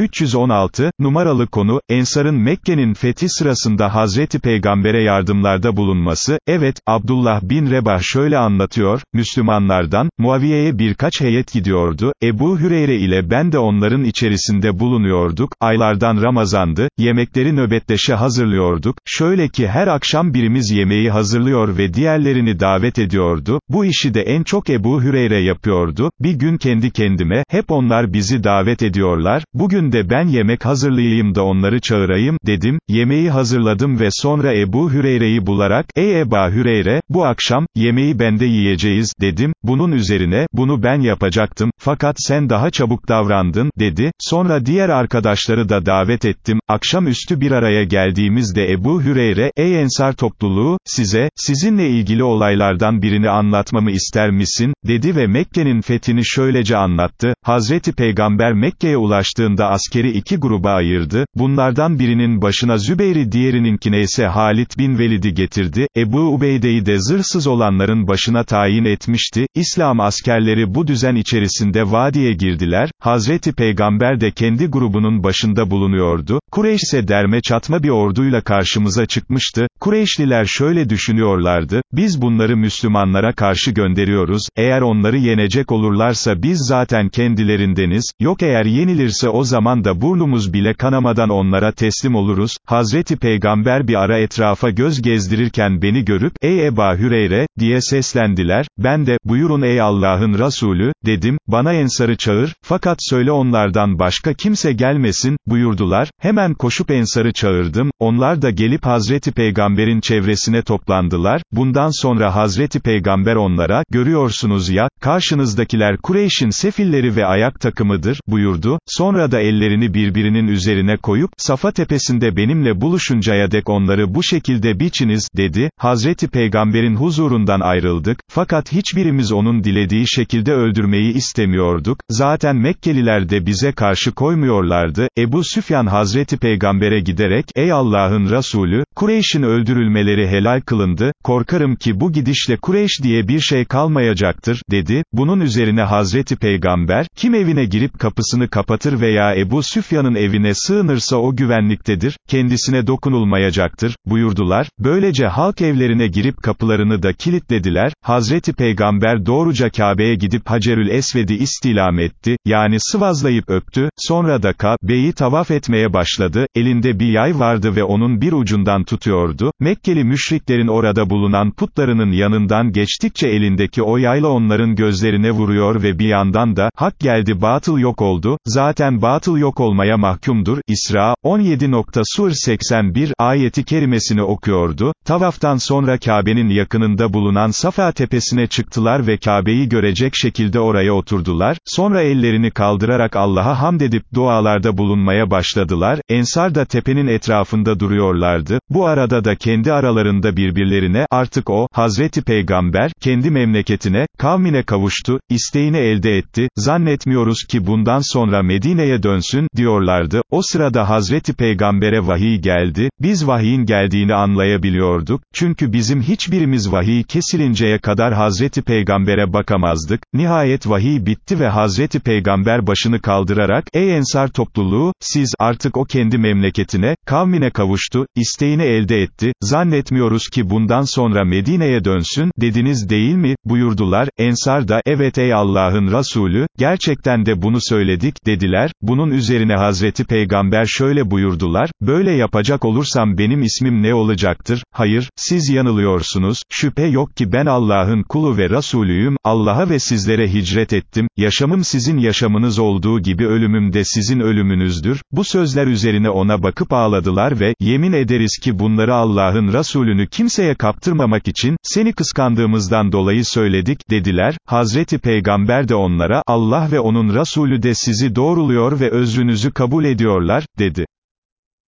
316, numaralı konu, Ensar'ın Mekke'nin fethi sırasında Hazreti Peygamber'e yardımlarda bulunması, evet, Abdullah bin Rebah şöyle anlatıyor, Müslümanlardan, Muaviye'ye birkaç heyet gidiyordu, Ebu Hüreyre ile ben de onların içerisinde bulunuyorduk, aylardan Ramazandı, yemekleri nöbetleşe hazırlıyorduk, şöyle ki her akşam birimiz yemeği hazırlıyor ve diğerlerini davet ediyordu, bu işi de en çok Ebu Hüreyre yapıyordu, bir gün kendi kendime, hep onlar bizi davet ediyorlar, bugün de ben yemek hazırlayayım da onları çağırayım, dedim, yemeği hazırladım ve sonra Ebu Hüreyre'yi bularak, ey Eba Hüreyre, bu akşam, yemeği bende yiyeceğiz, dedim, bunun üzerine, bunu ben yapacaktım, fakat sen daha çabuk davrandın, dedi, sonra diğer arkadaşları da davet ettim, akşamüstü bir araya geldiğimizde Ebu Hüreyre, ey Ensar topluluğu, size, sizinle ilgili olaylardan birini anlatmamı ister misin, dedi ve Mekke'nin fethini şöylece anlattı, Hazreti Peygamber Mekke'ye ulaştığında askeri iki gruba ayırdı, bunlardan birinin başına Zübeyir'i diğerininkine ise Halit bin Velid'i getirdi, Ebu Ubeyde'yi de zırsız olanların başına tayin etmişti, İslam askerleri bu düzen içerisinde vadiye girdiler, Hazreti Peygamber de kendi grubunun başında bulunuyordu, Kureyş ise derme çatma bir orduyla karşımıza çıkmıştı, Kureyşliler şöyle düşünüyorlardı, biz bunları Müslümanlara karşı gönderiyoruz, eğer onları yenecek olurlarsa biz zaten kendilerindeniz, yok eğer yenilirse o zaman zaman da burnumuz bile kanamadan onlara teslim oluruz, Hazreti Peygamber bir ara etrafa göz gezdirirken beni görüp, ey Eba Hüreyre, diye seslendiler, ben de, buyurun ey Allah'ın Resulü, dedim, bana Ensar'ı çağır, fakat söyle onlardan başka kimse gelmesin, buyurdular, hemen koşup Ensar'ı çağırdım, onlar da gelip Hazreti Peygamber'in çevresine toplandılar, bundan sonra Hazreti Peygamber onlara, görüyorsunuz ya, karşınızdakiler Kureyş'in sefilleri ve ayak takımıdır, buyurdu, sonra da ellerini birbirinin üzerine koyup, Safa tepesinde benimle buluşuncaya dek onları bu şekilde biçiniz, dedi, Hazreti Peygamber'in huzurundan ayrıldık, fakat hiçbirimiz onun dilediği şekilde öldürmeyi istemiyorduk, zaten Mekkeliler de bize karşı koymuyorlardı, Ebu Süfyan Hazreti Peygamber'e giderek, ey Allah'ın Resulü, Kureyş'in öldürülmeleri helal kılındı, korkarım ki bu gidişle Kureyş diye bir şey kalmayacaktır, dedi, bunun üzerine Hazreti Peygamber, kim evine girip kapısını kapatır veya Ebu Süfyan'ın evine sığınırsa o güvenliktedir, kendisine dokunulmayacaktır, buyurdular, böylece halk evlerine girip kapılarını da kilitlediler, Hazreti Peygamber doğruca Kabe'ye gidip Hacerül Esved'i istilam etti, yani sıvazlayıp öptü, sonra da Kabe'yi tavaf etmeye başladı, elinde bir yay vardı ve onun bir ucundan tutuyordu, Mekkeli müşriklerin orada bulunan putlarının yanından geçtikçe elindeki o yayla onların gözlerine vuruyor ve bir yandan da, hak geldi batıl yok oldu, zaten batıl batıl yok olmaya mahkumdur, İsra, 17. Sur 81, ayeti kerimesini okuyordu, tavaftan sonra Kabe'nin yakınında bulunan Safa tepesine çıktılar ve Kabe'yi görecek şekilde oraya oturdular, sonra ellerini kaldırarak Allah'a hamd edip dualarda bulunmaya başladılar, Ensar da tepenin etrafında duruyorlardı, bu arada da kendi aralarında birbirlerine, artık o, Hazreti Peygamber, kendi memleketine, kavmine kavuştu, isteğini elde etti, zannetmiyoruz ki bundan sonra Medine'ye dön dönsün, diyorlardı, o sırada Hazreti Peygamber'e vahiy geldi, biz vahiyin geldiğini anlayabiliyorduk, çünkü bizim hiçbirimiz vahiy kesilinceye kadar Hazreti Peygamber'e bakamazdık, nihayet vahiy bitti ve Hazreti Peygamber başını kaldırarak, ey Ensar topluluğu, siz, artık o kendi memleketine, kavmine kavuştu, isteğini elde etti, zannetmiyoruz ki bundan sonra Medine'ye dönsün, dediniz değil mi, buyurdular, Ensar da, evet ey Allah'ın Resulü, gerçekten de bunu söyledik, dediler, bunun bunun üzerine Hazreti Peygamber şöyle buyurdular, böyle yapacak olursam benim ismim ne olacaktır? Hayır, siz yanılıyorsunuz, şüphe yok ki ben Allah'ın kulu ve Resulüyüm, Allah'a ve sizlere hicret ettim, yaşamım sizin yaşamınız olduğu gibi ölümüm de sizin ölümünüzdür. Bu sözler üzerine ona bakıp ağladılar ve, yemin ederiz ki bunları Allah'ın Resulünü kimseye kaptırmamak için, seni kıskandığımızdan dolayı söyledik, dediler, Hazreti Peygamber de onlara, Allah ve onun Resulü de sizi doğruluyor ve özrünüzü kabul ediyorlar, dedi.